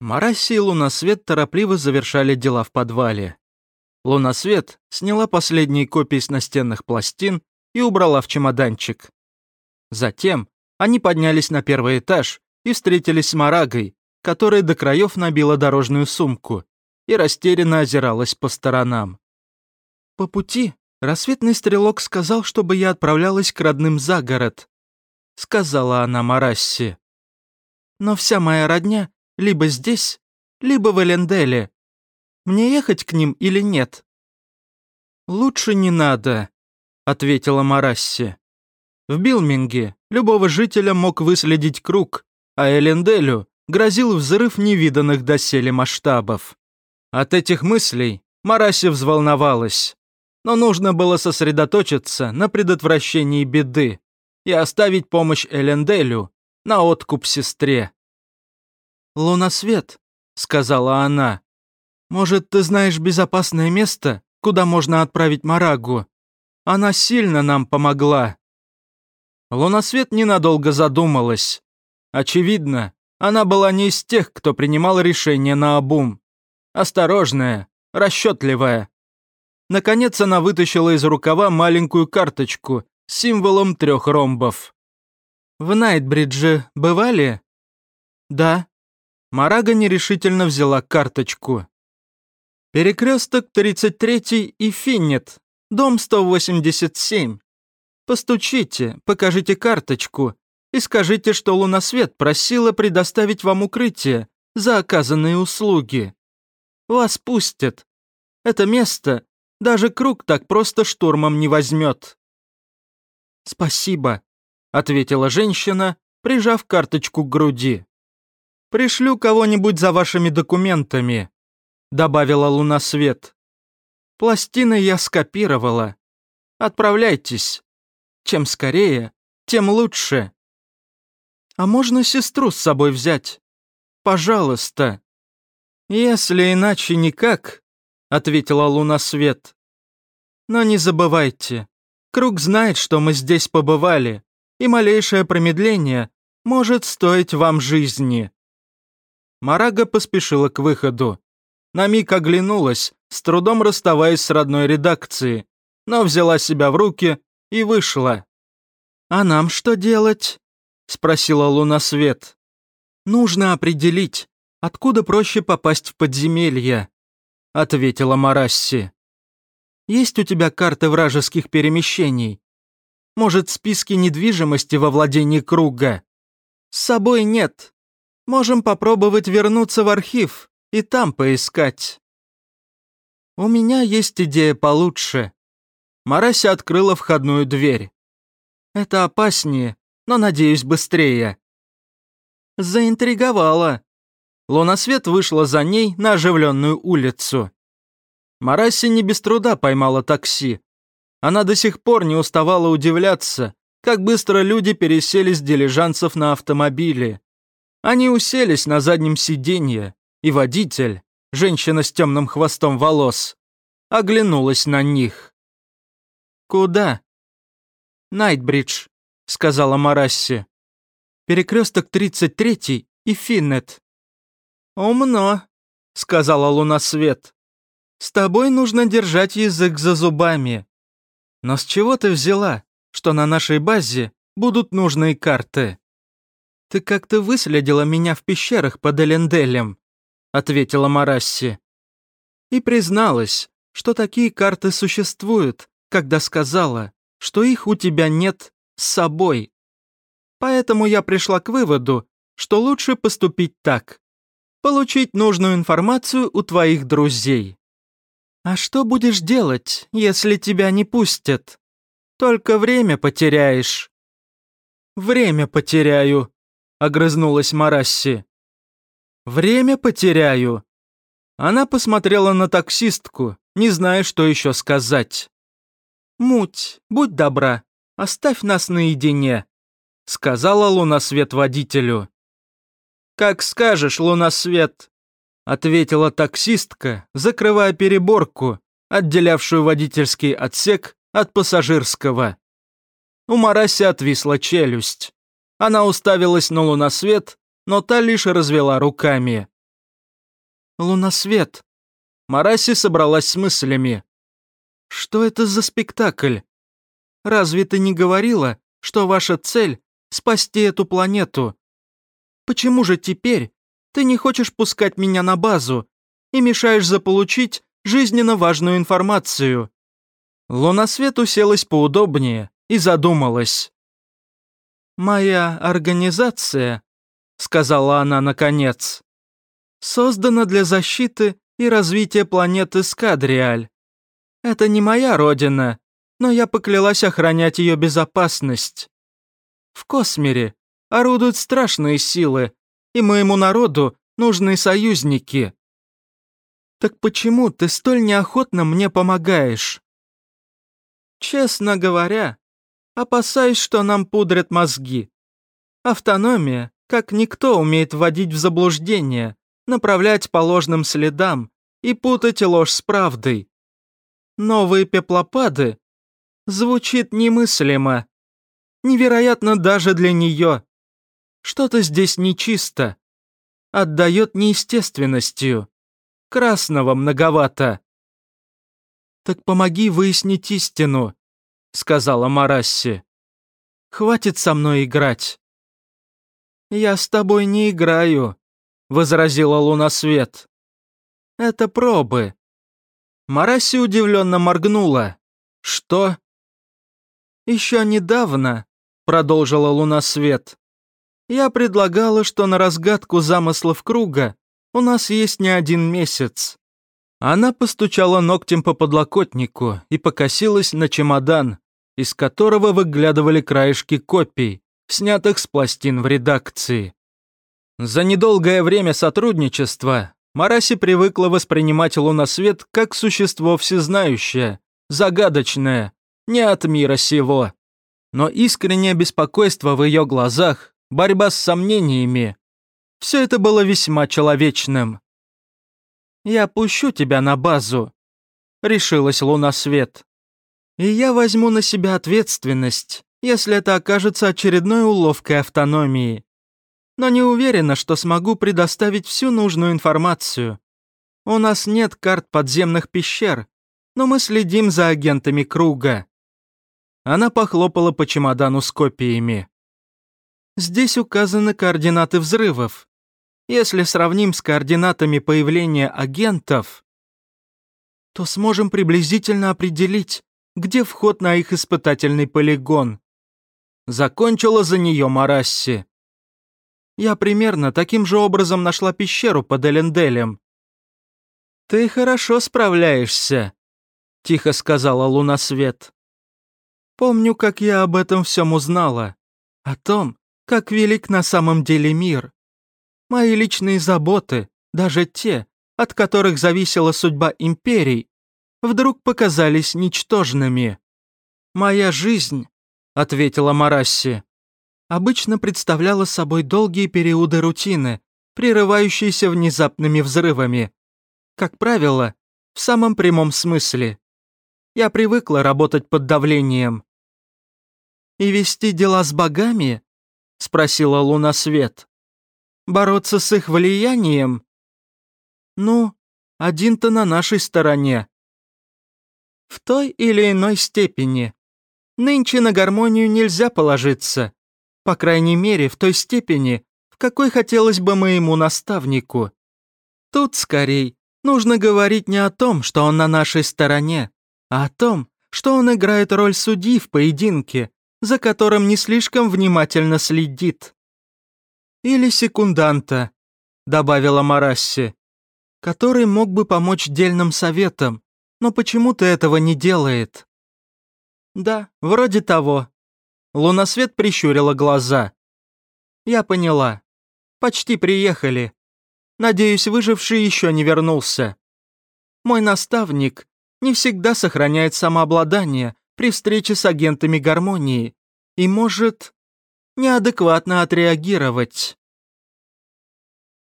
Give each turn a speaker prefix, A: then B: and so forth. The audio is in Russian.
A: Мараси и Лунасвет торопливо завершали дела в подвале. Лунасвет сняла последние копии с настенных пластин и убрала в чемоданчик. Затем они поднялись на первый этаж и встретились с Марагой, которая до краев набила дорожную сумку и растерянно озиралась по сторонам. По пути рассветный стрелок сказал, чтобы я отправлялась к родным за город, сказала она Марасси. Но вся моя родня либо здесь, либо в Эленделе. Мне ехать к ним или нет?» «Лучше не надо», — ответила Марасси. В Билминге любого жителя мог выследить круг, а Эленделю грозил взрыв невиданных доселе масштабов. От этих мыслей Марасси взволновалась, но нужно было сосредоточиться на предотвращении беды и оставить помощь Эленделю на откуп сестре. «Лунасвет», — сказала она. «Может, ты знаешь безопасное место, куда можно отправить Марагу? Она сильно нам помогла». Лунасвет ненадолго задумалась. Очевидно, она была не из тех, кто принимал решения на обум. Осторожная, расчетливая. Наконец она вытащила из рукава маленькую карточку с символом трех ромбов. «В Найтбридже бывали?» «Да», Марага нерешительно взяла карточку. Перекресток 33 и Финнет, дом 187. Постучите, покажите карточку и скажите, что Лунасвет просила предоставить вам укрытие за оказанные услуги. Вас пустят. Это место даже круг так просто штурмом не возьмет. «Спасибо», — ответила женщина, прижав карточку к груди. «Пришлю кого-нибудь за вашими документами», — добавила Лунасвет. «Пластины я скопировала. Отправляйтесь. Чем скорее, тем лучше. А можно сестру с собой взять? Пожалуйста». «Если иначе никак», — ответила Лунасвет. «Но не забывайте, Круг знает, что мы здесь побывали, и малейшее промедление может стоить вам жизни». Марага поспешила к выходу. На миг оглянулась, с трудом расставаясь с родной редакцией, но взяла себя в руки и вышла. «А нам что делать?» — спросила Лунасвет. «Нужно определить, откуда проще попасть в подземелье», — ответила Марасси. «Есть у тебя карты вражеских перемещений? Может, списки недвижимости во владении круга?» «С собой нет», Можем попробовать вернуться в архив и там поискать. У меня есть идея получше. Марася открыла входную дверь. Это опаснее, но, надеюсь, быстрее. Заинтриговала. Лунасвет вышла за ней на оживленную улицу. Мараси не без труда поймала такси. Она до сих пор не уставала удивляться, как быстро люди пересели с дилижансов на автомобили. Они уселись на заднем сиденье, и водитель, женщина с темным хвостом волос, оглянулась на них. «Куда?» «Найтбридж», — сказала Марасси. «Перекресток 33 и Финнет». «Умно», — сказала Лунасвет. «С тобой нужно держать язык за зубами. Но с чего ты взяла, что на нашей базе будут нужные карты?» «Ты как-то выследила меня в пещерах под Эленделем», — ответила Марасси. «И призналась, что такие карты существуют, когда сказала, что их у тебя нет с собой. Поэтому я пришла к выводу, что лучше поступить так. Получить нужную информацию у твоих друзей. А что будешь делать, если тебя не пустят? Только время потеряешь. Время потеряю, — огрызнулась Марасси. «Время потеряю». Она посмотрела на таксистку, не зная, что еще сказать. «Муть, будь добра, оставь нас наедине», — сказала Лунасвет водителю. «Как скажешь, Лунасвет», — ответила таксистка, закрывая переборку, отделявшую водительский отсек от пассажирского. У Мараси отвисла челюсть. Она уставилась на луносвет, но та лишь развела руками. Лунасвет. Мараси собралась с мыслями. Что это за спектакль? Разве ты не говорила, что ваша цель — спасти эту планету? Почему же теперь ты не хочешь пускать меня на базу и мешаешь заполучить жизненно важную информацию?» Лунасвет уселась поудобнее и задумалась. «Моя организация», — сказала она наконец, — «создана для защиты и развития планеты Скадриаль. Это не моя родина, но я поклялась охранять ее безопасность. В Космере орудуют страшные силы, и моему народу нужны союзники. Так почему ты столь неохотно мне помогаешь? Честно говоря, опасаюсь, что нам пудрят мозги. Автономия, как никто, умеет вводить в заблуждение, направлять по ложным следам и путать ложь с правдой. Новые пеплопады звучит немыслимо. Невероятно даже для нее. Что-то здесь нечисто. Отдает неестественностью. Красного многовато. «Так помоги выяснить истину», — сказала Марасси. «Хватит со мной играть». «Я с тобой не играю», — возразила Лунасвет. «Это пробы». Марасси удивленно моргнула. «Что?» «Еще недавно», — продолжила Лунасвет, «я предлагала, что на разгадку замыслов круга у нас есть не один месяц. Она постучала ногтем по подлокотнику и покосилась на чемодан, из которого выглядывали краешки копий, снятых с пластин в редакции. За недолгое время сотрудничества Мараси привыкла воспринимать луносвет как существо всезнающее, загадочное, не от мира сего. Но искреннее беспокойство в ее глазах, борьба с сомнениями, все это было весьма человечным. «Я пущу тебя на базу», — решилась Луна Свет. «И я возьму на себя ответственность, если это окажется очередной уловкой автономии. Но не уверена, что смогу предоставить всю нужную информацию. У нас нет карт подземных пещер, но мы следим за агентами круга». Она похлопала по чемодану с копиями. Здесь указаны координаты взрывов. Если сравним с координатами появления агентов, то сможем приблизительно определить, где вход на их испытательный полигон. Закончила за нее Марасси. Я примерно таким же образом нашла пещеру под Эленделем. «Ты хорошо справляешься», — тихо сказала Лунасвет. «Помню, как я об этом всем узнала. О том, как велик на самом деле мир. Мои личные заботы, даже те, от которых зависела судьба империй, вдруг показались ничтожными. «Моя жизнь», — ответила Марасси, обычно представляла собой долгие периоды рутины, прерывающиеся внезапными взрывами. Как правило, в самом прямом смысле. Я привыкла работать под давлением. «И вести дела с богами?» — спросила Луна Свет. Бороться с их влиянием? Ну, один-то на нашей стороне. Той или иной степени. Нынче на гармонию нельзя положиться. По крайней мере, в той степени, в какой хотелось бы моему наставнику. Тут, скорей, нужно говорить не о том, что он на нашей стороне, а о том, что он играет роль судьи в поединке, за которым не слишком внимательно следит. «Или секунданта», — добавила Марасси, «который мог бы помочь дельным советам, но почему-то этого не делает». «Да, вроде того». Лунасвет прищурила глаза. «Я поняла. Почти приехали. Надеюсь, выживший еще не вернулся. Мой наставник не всегда сохраняет самообладание при встрече с агентами гармонии и может неадекватно отреагировать.